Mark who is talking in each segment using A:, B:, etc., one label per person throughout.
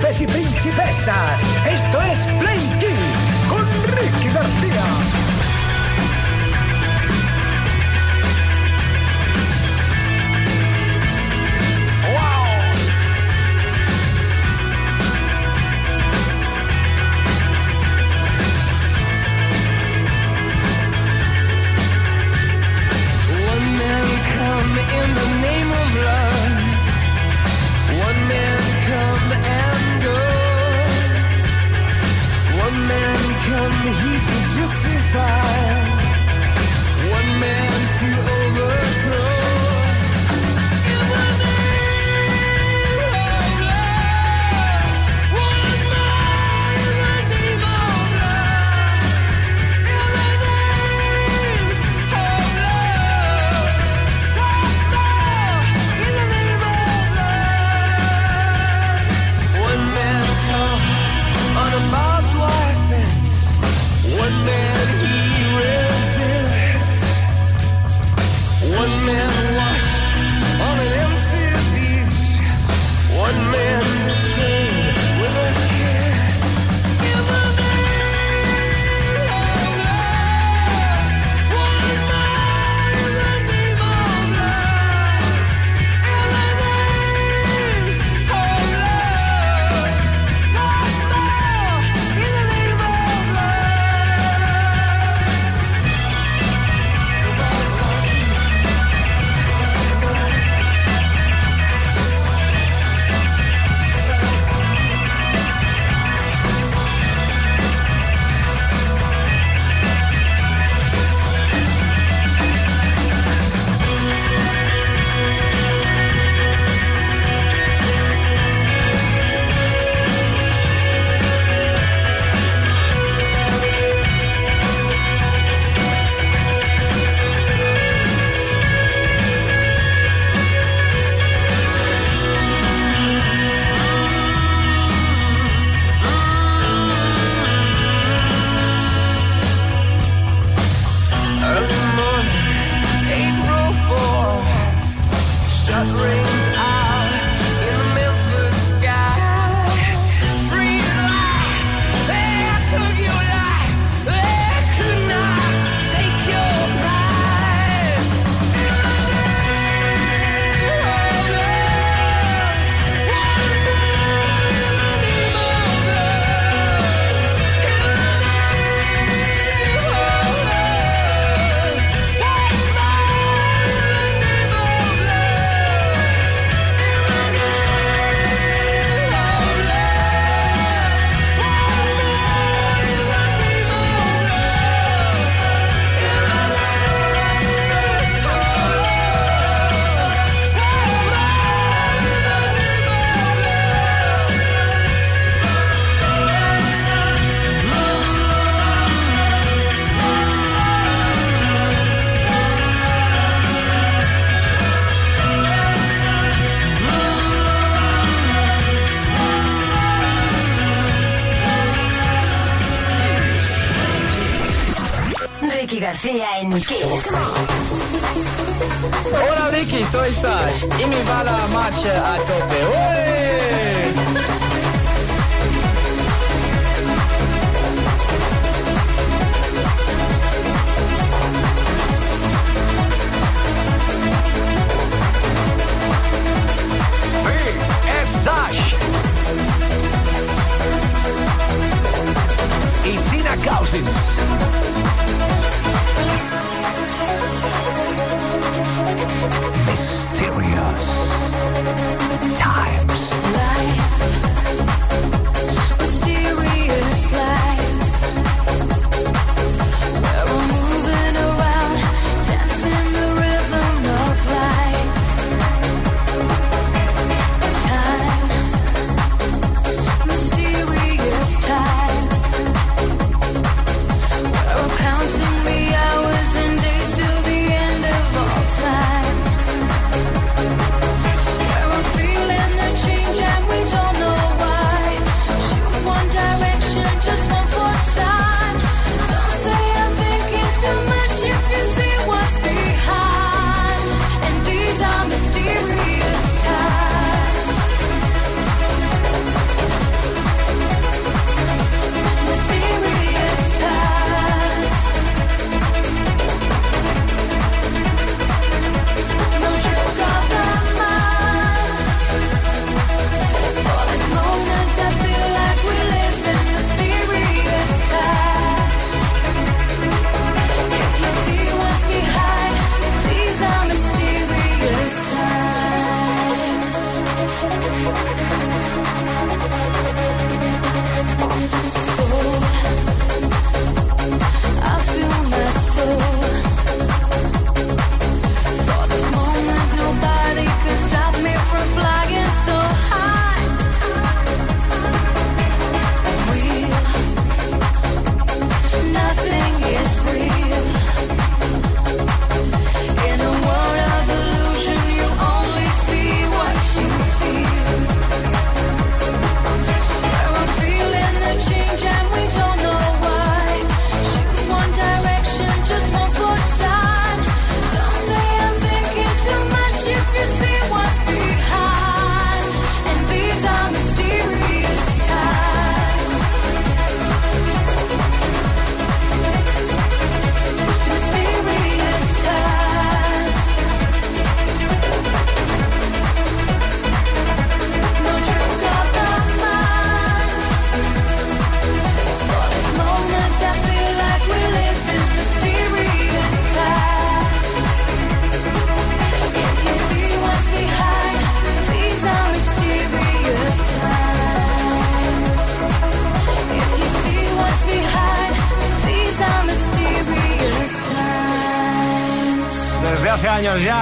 A: príncipes y princesas. Esto es Play
B: heat to justify.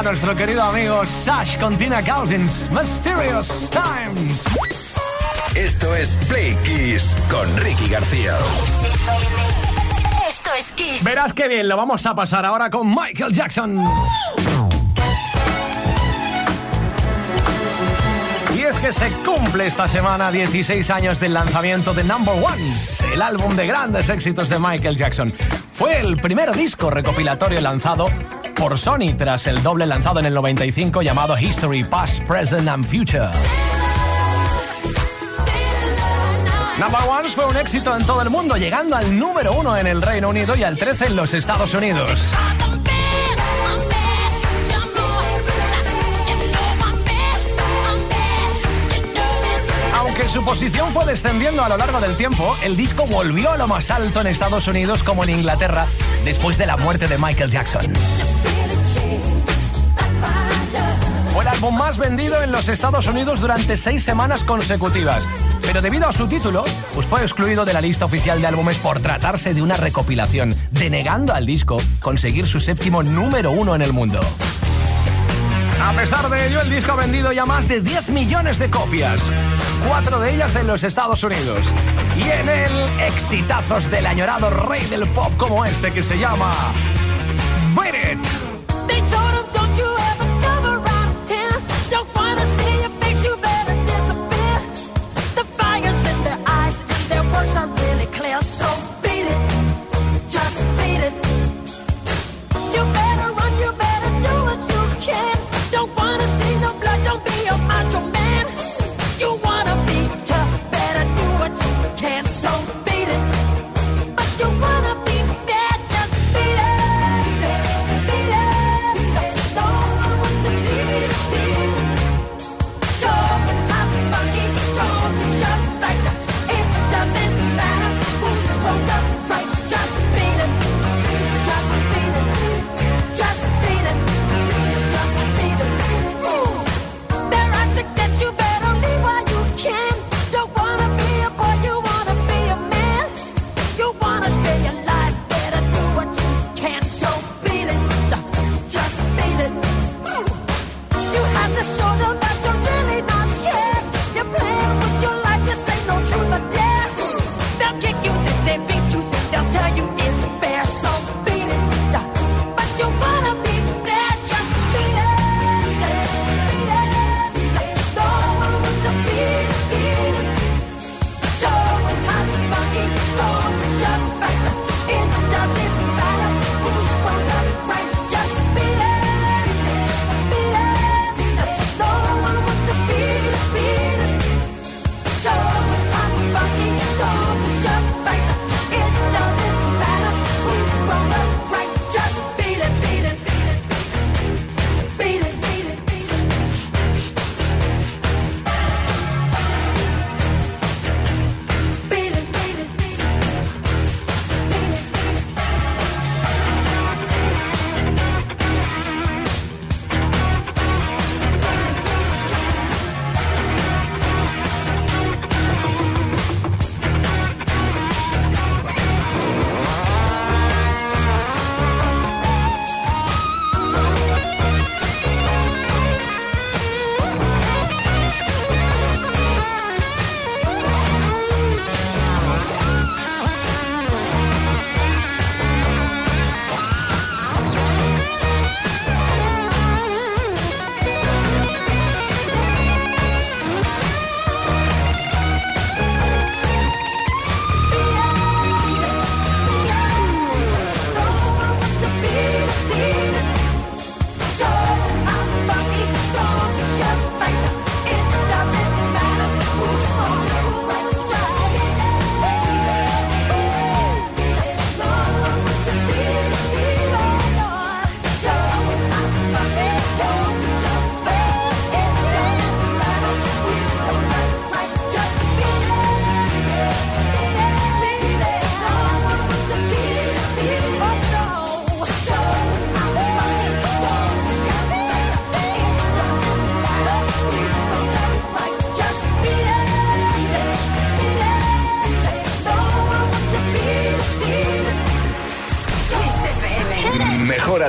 A: Nuestro querido amigo Sash con Tina Cousins. Mysterious Times.
C: Esto es Play Kiss con Ricky García.
D: Esto es Kiss.
A: Verás qué bien, lo vamos a pasar ahora con Michael Jackson. Y es que se cumple esta semana 16 años del lanzamiento de Number Ones, el álbum de grandes éxitos de Michael Jackson. Fue el primer disco recopilatorio lanzado por Sony tras el doble lanzado en el 95 llamado History, Past, Present and Future. Number Ones fue un éxito en todo el mundo, llegando al número uno en el Reino Unido y al 13 en los Estados Unidos. Aunque su posición fue descendiendo a lo largo del tiempo, el disco volvió a lo más alto en Estados Unidos como en Inglaterra después de la muerte de Michael Jackson. Álbum más vendido en los Estados Unidos durante seis semanas consecutivas, pero debido a su título, pues fue excluido de la lista oficial de álbumes por tratarse de una recopilación, denegando al disco conseguir su séptimo número uno en el mundo. A pesar de ello, el disco ha vendido ya más de 10 millones de copias, cuatro de ellas en los Estados Unidos. Y en el exitazos del añorado rey del pop como este que se llama Beat It.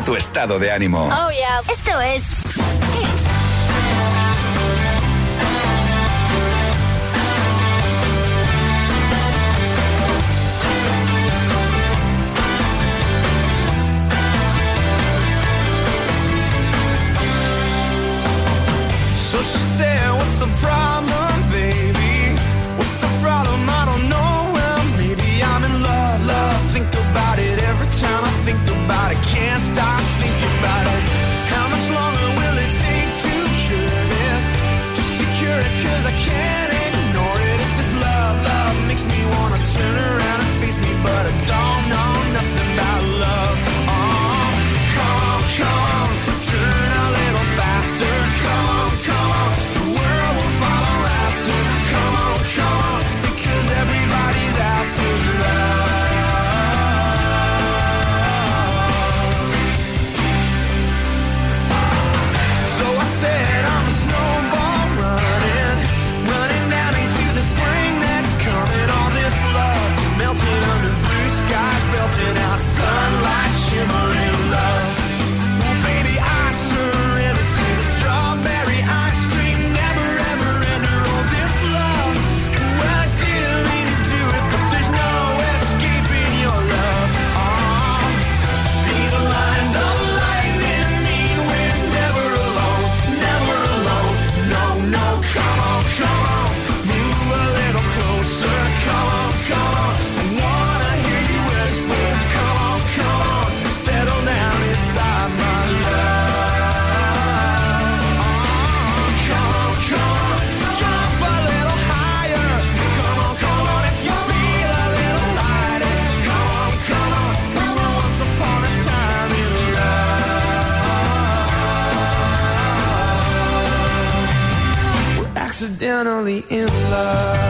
E: tu estado de ánimo.
F: Oh, yeah. Esto es
G: finally in love.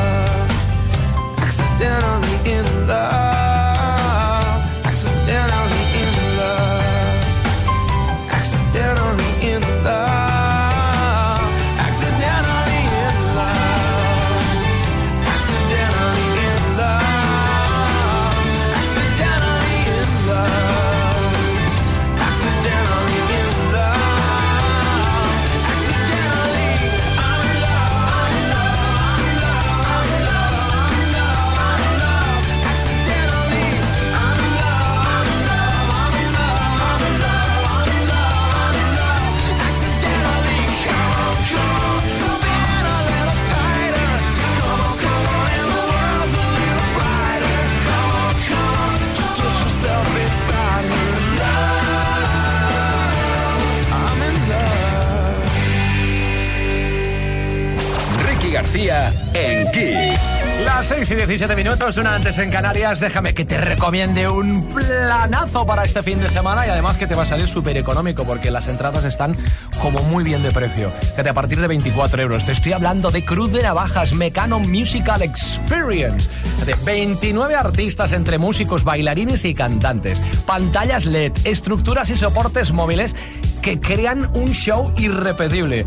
E: En Kiss.
A: Las 6 y 17 minutos, una antes en Canarias. Déjame que te recomiende un planazo para este fin de semana y además que te va a salir súper económico porque las entradas están como muy bien de precio. Fíjate, a partir de 24 euros. Te estoy hablando de Cruz de Navajas, Mecano Musical Experience. de 29 artistas entre músicos, bailarines y cantantes. Pantallas LED, estructuras y soportes móviles que crean un show irrepetible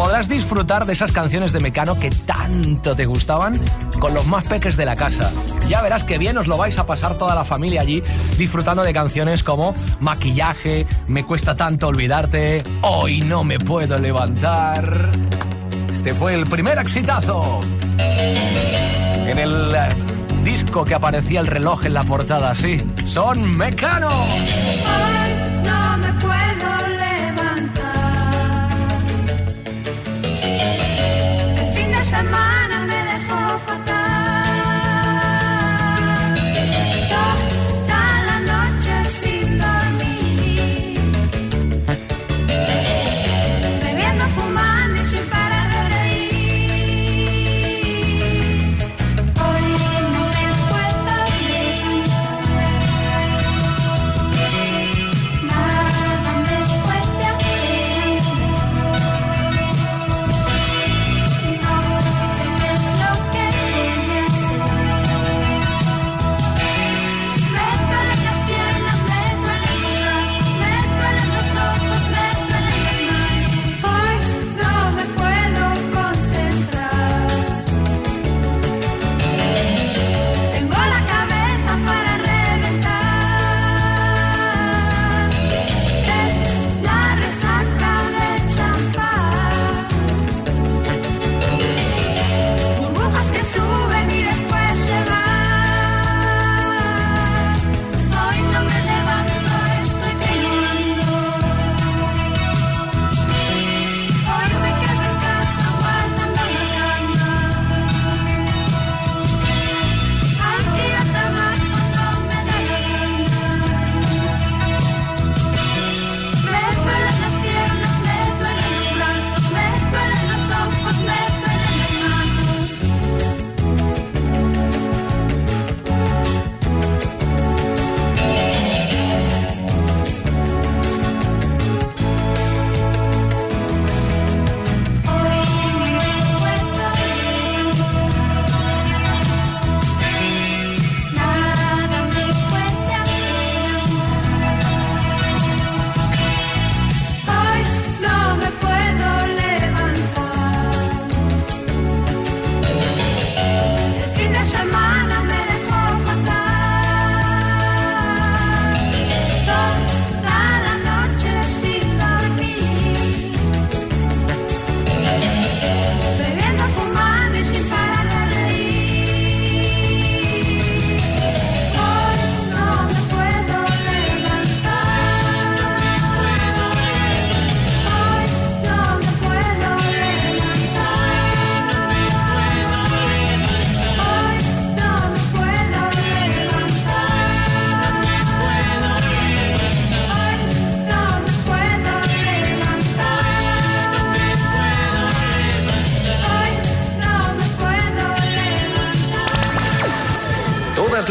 A: podrás disfrutar de esas canciones de Mecano que tanto te gustaban con los más peques de la casa. Ya verás que bien os lo vais a pasar toda la familia allí disfrutando de canciones como Maquillaje, Me cuesta tanto olvidarte, Hoy no me puedo levantar. Este fue el primer exitazo en el eh, disco que aparecía el reloj en la portada, sí. Son Mecano.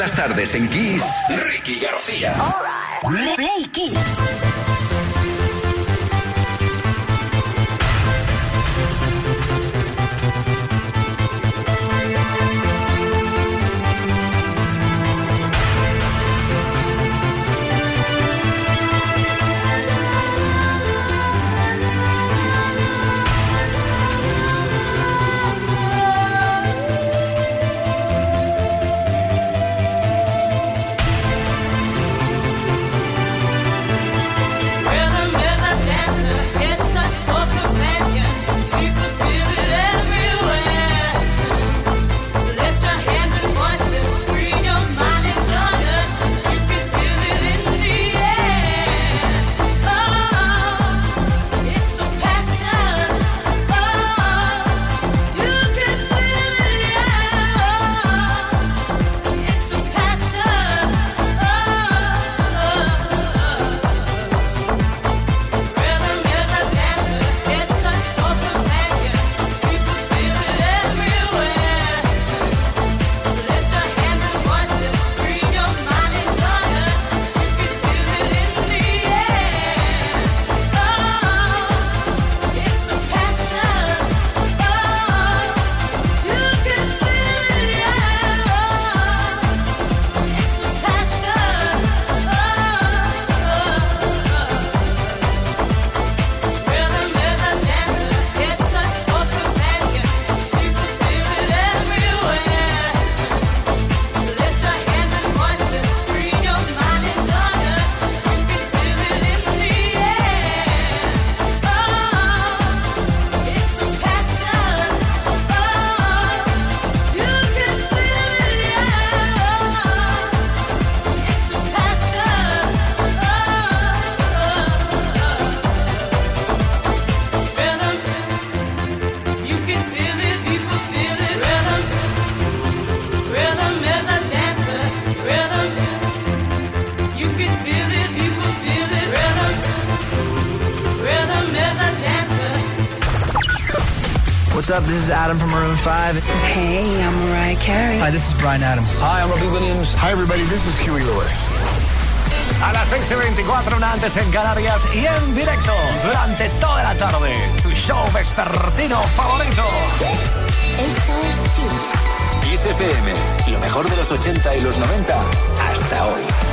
F: las tardes en Kiss, Ricky García. Right.
D: Play Kiss.
H: Adam from Maroon 5.
I: Hey, I'm Mariah Carey.
H: Hi, this is Brian Adams. Hi, I'm Robbie Williams.
J: Hi, everybody, this is Huey Lewis.
A: A las 6.24, una antes en Canarias y en directo durante toda la tarde. Tu show vespertino favorito.
D: Esto es Kiss.
F: Kiss FM, lo mejor de los 80 y los 90 hasta hoy.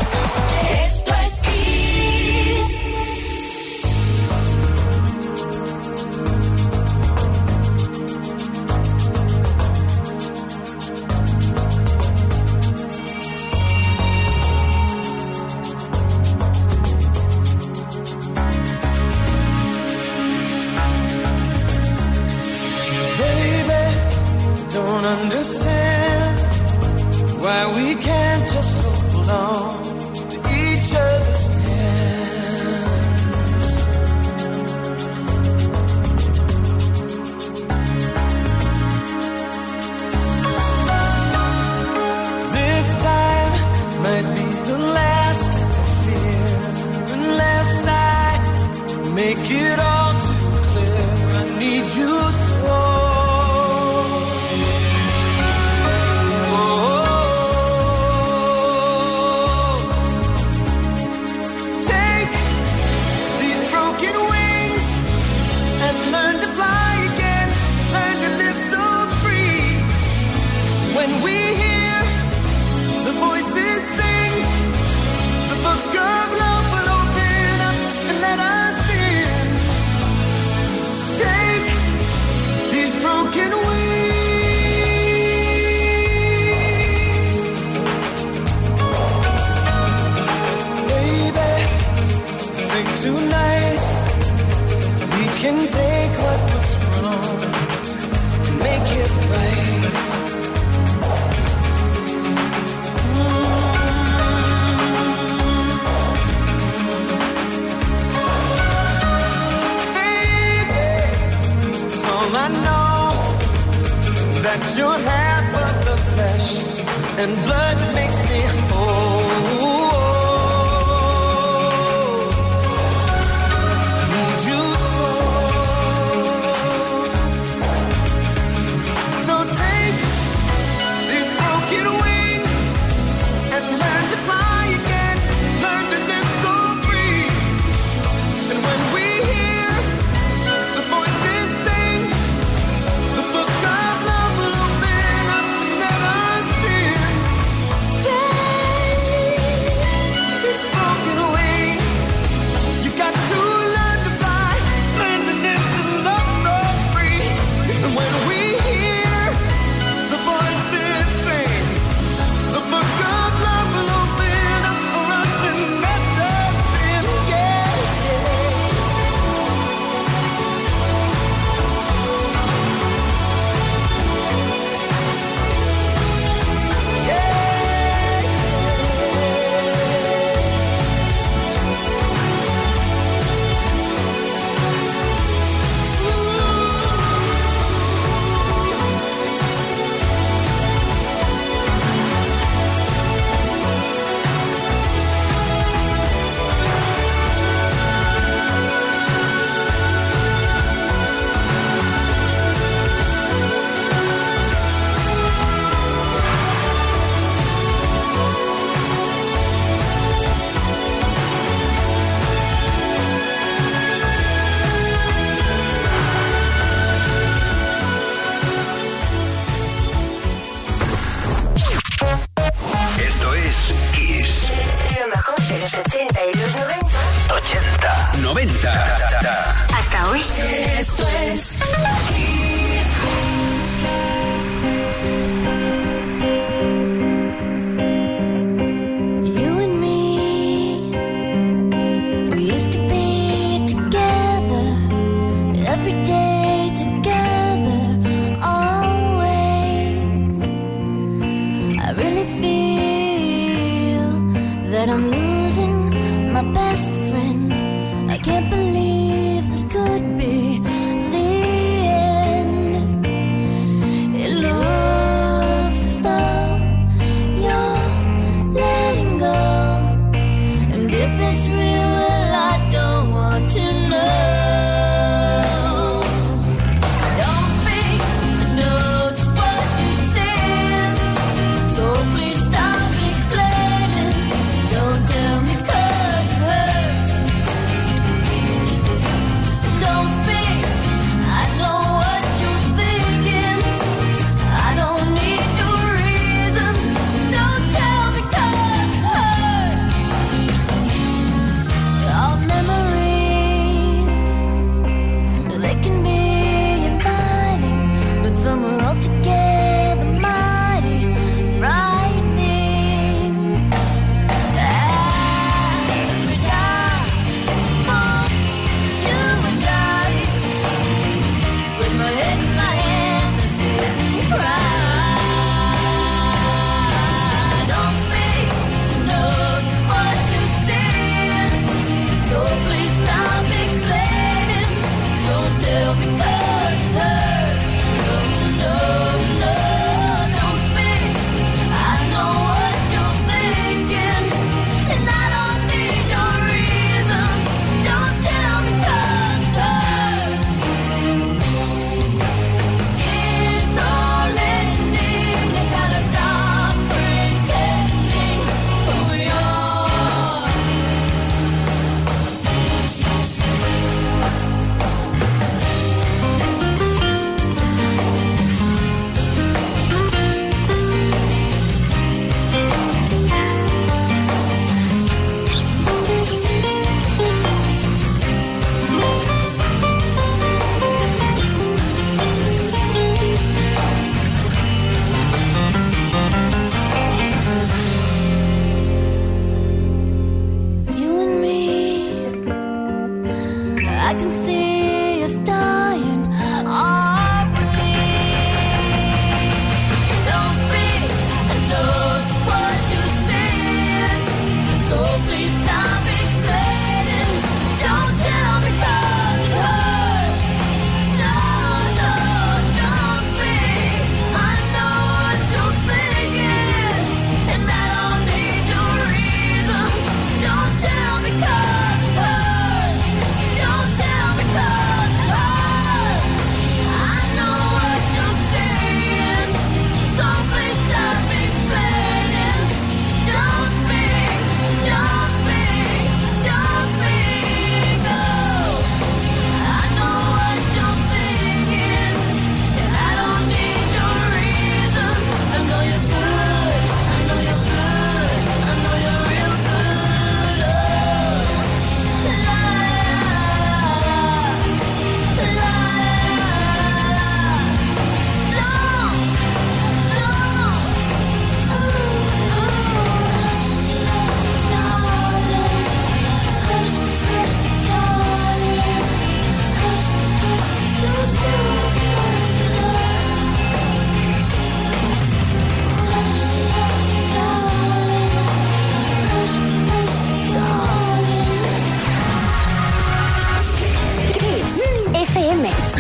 K: and blood makes me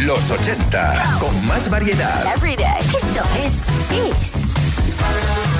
C: Los 80 con más variedad.
D: Esto es Kiss.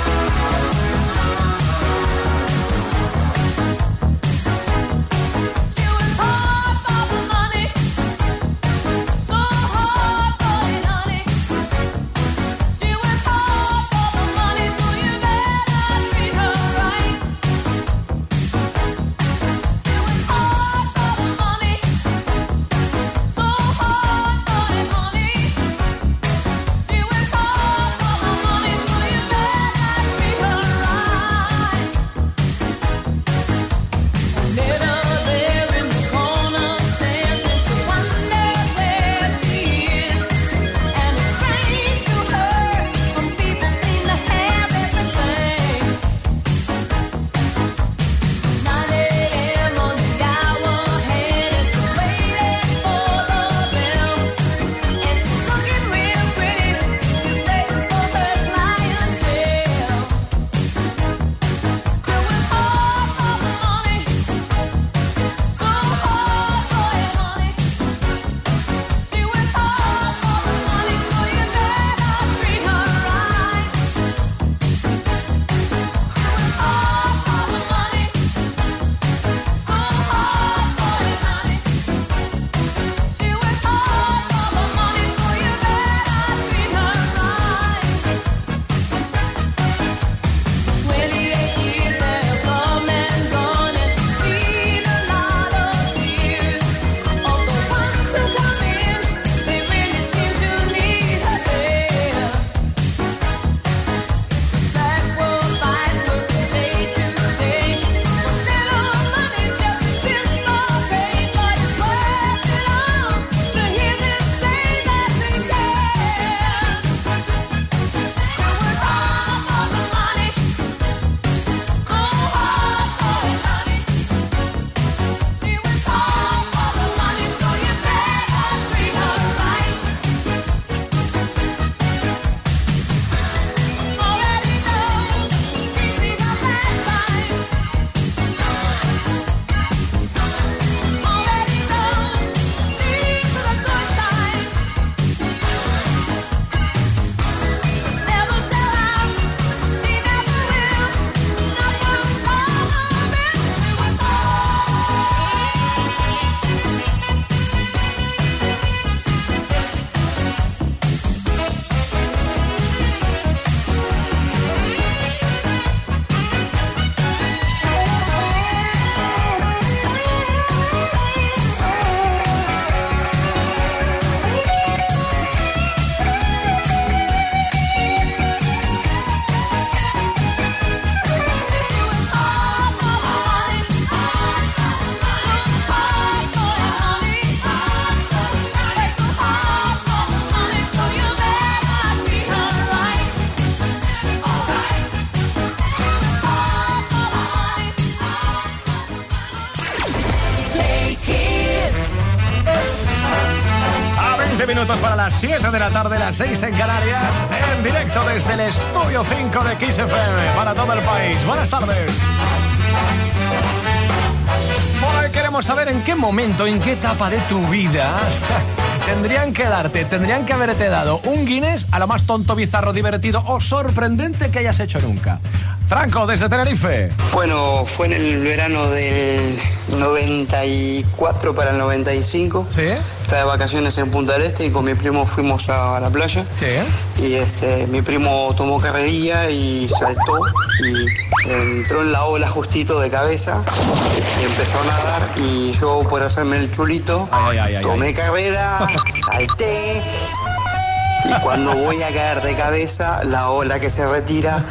A: 7 de la tarde, las 6 en Canarias, en directo desde el estudio 5 de XFM para todo el país. Buenas tardes. Hoy queremos saber en qué momento, en qué etapa de tu vida tendrían que darte, tendrían que haberte dado un Guinness a lo más tonto, bizarro, divertido o sorprendente que hayas hecho nunca. Franco, desde Tenerife.
L: Bueno, fue en el verano del 94 para el 95.
A: ¿Sí?
L: Estaba de vacaciones en Punta del Este y con mi primo fuimos a la playa.
A: Sí.
L: Y este, mi primo tomó carrerilla y saltó y entró en la ola justito de cabeza y empezó a nadar y yo por hacerme el chulito
A: Ay, ay, ay, ay,
L: tomé carrera, salté y cuando voy a caer de cabeza, la ola que se retira,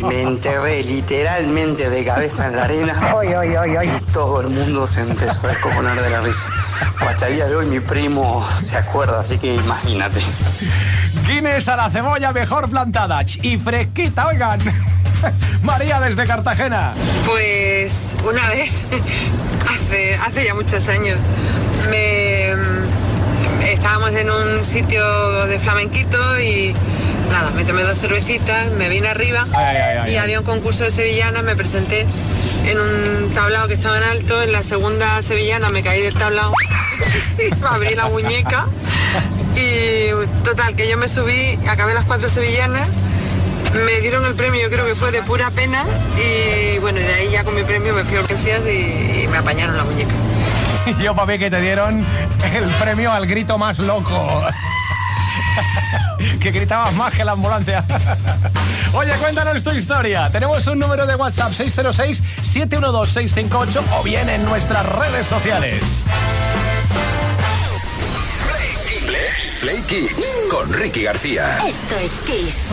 L: me enterré literalmente de cabeza en la arena y todo el mundo se empezó a descojonar de la risa. Hasta el día de hoy mi primo se acuerda, así que imagínate.
A: Guinness a la cebolla mejor plantada y fresquita, oigan. María desde Cartagena.
M: Pues una vez, hace, hace ya muchos años, me, estábamos en un sitio de flamenquito y nada, me tomé dos cervecitas, me vine arriba
A: Ay, ay, ay,
M: y había un concurso de sevillanas, me presenté en un tablado que estaba en alto, en la segunda sevillana me caí del tablado y me abrí la muñeca y total, que yo me subí, acabé las cuatro sevillanas me dieron el premio, yo creo que fue de pura pena y bueno, de ahí ya con mi premio me fui a urgencias y, y me apañaron la muñeca.
A: Yo, papi, que te dieron el premio al grito más loco. que gritabas más que la ambulancia. Oye, cuéntanos tu historia. Tenemos un número de WhatsApp 606-712-658 o bien en nuestras redes sociales.
E: Play Kids con Ricky García.
D: Esto es Kiss.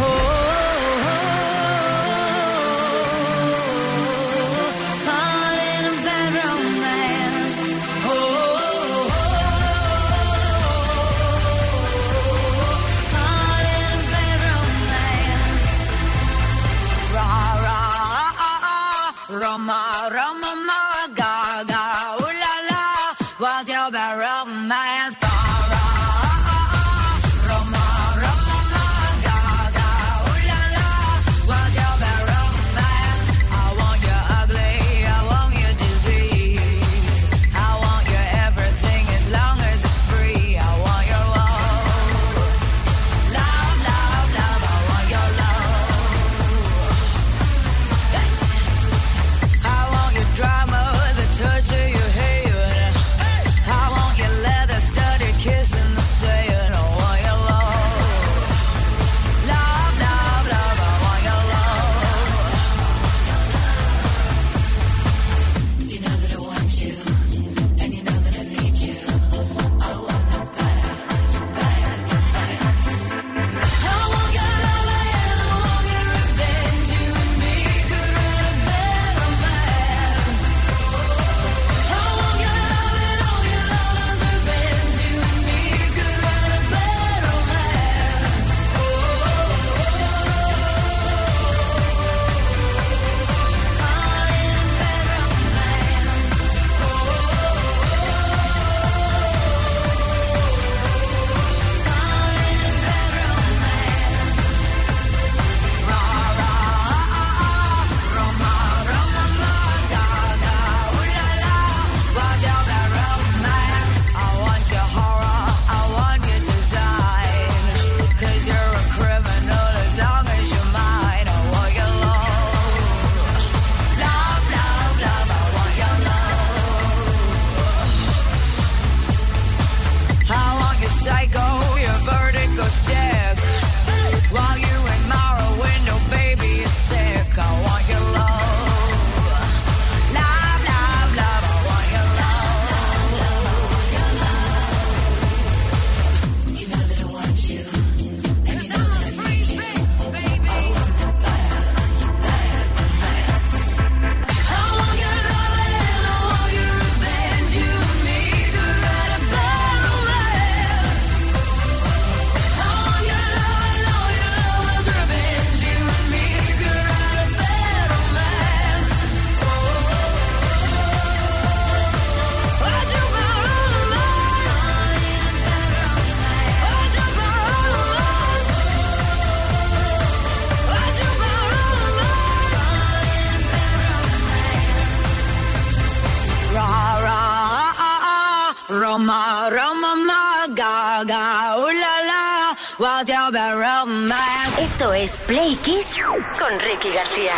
B: Con Ricky García.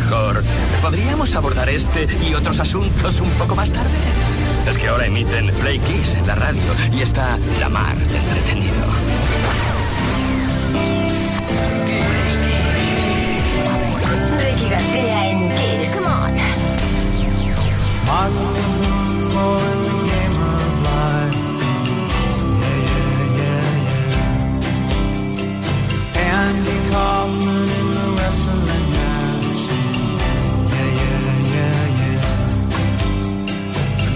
N: Mejor, ¿podríamos abordar este y otros asuntos un poco más tarde? Es que ahora emiten Play Kiss en la radio y está la mar de entretenido.
B: Ricky García en Kiss. Come on.
F: Andy Kaufman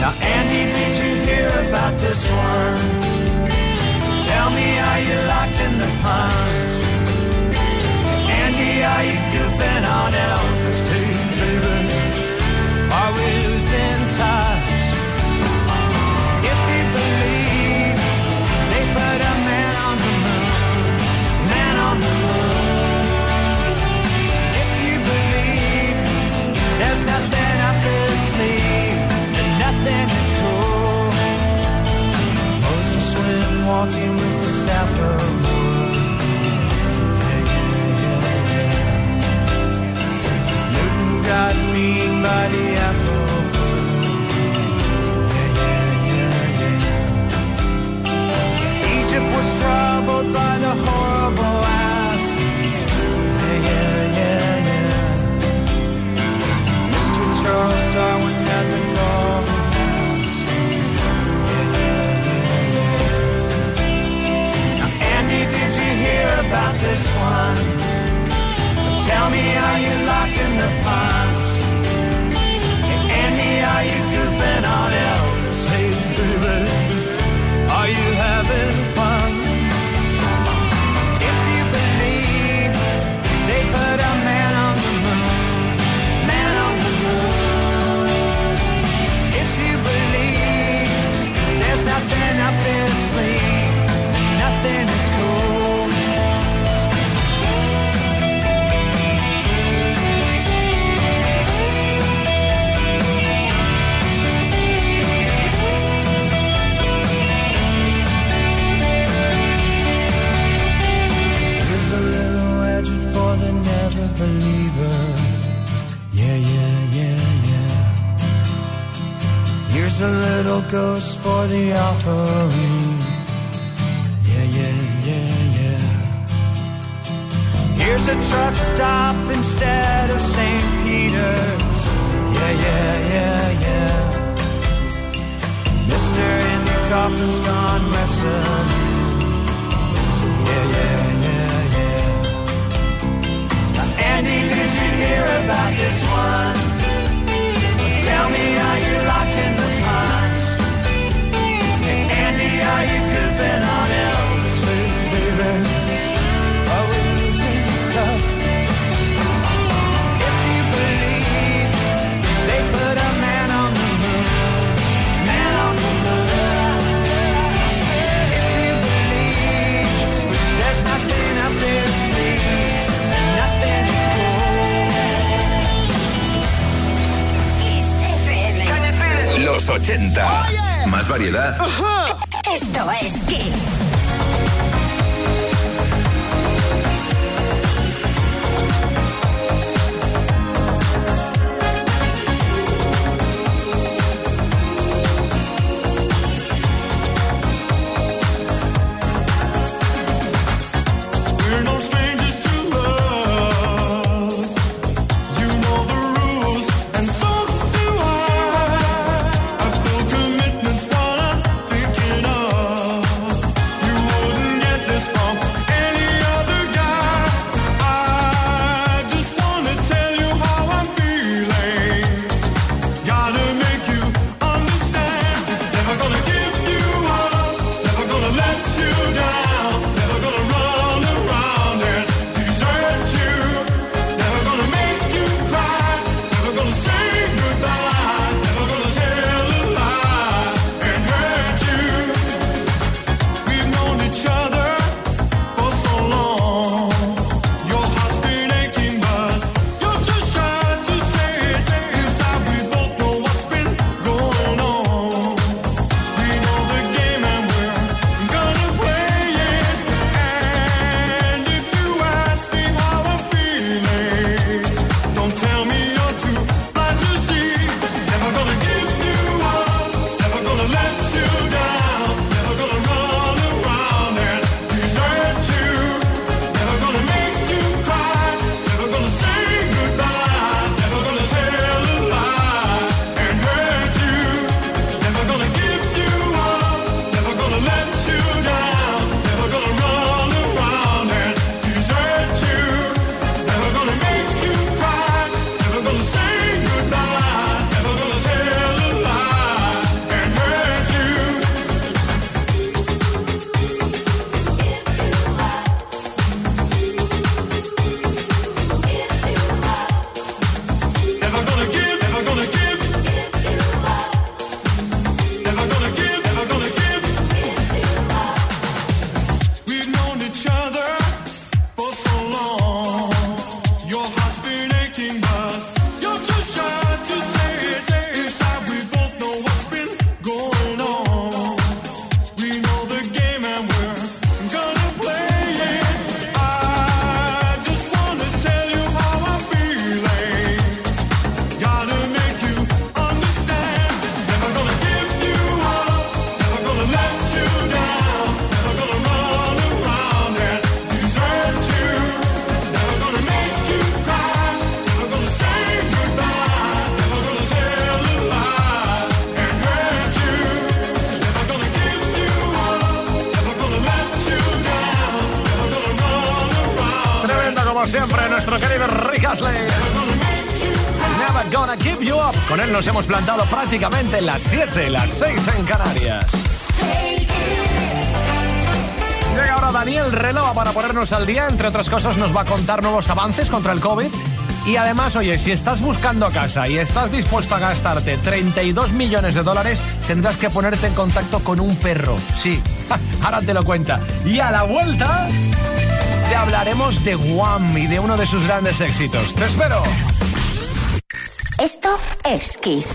F: Now, Andy, did you hear about this one? Tell me, are you locked in the pond? Andy, are you goofing on Elvis baby? Are we losing time? coming. Yeah, yeah, yeah, yeah. Here's a truck stop instead of St. Peter's. Yeah, yeah, yeah, yeah. Mister in the coffin's gone messing. Yeah, yeah, yeah, yeah. Now, Andy, did you hear about this one?
E: los 80. ¡Oye! Más variedad.
B: Esto es Kiss.
A: Prácticamente en las 7, las 6 en Canarias. Llega ahora Daniel Relova para ponernos al día. Entre otras cosas, nos va a contar nuevos avances contra el COVID. Y además, oye, si estás buscando casa y estás dispuesto a gastarte 32 millones de dólares, tendrás que ponerte en contacto con un perro. Sí, ahora te lo cuenta. Y a la vuelta, te hablaremos de Guam y de uno de sus grandes éxitos. ¡Te espero!
B: Esto es Kiss.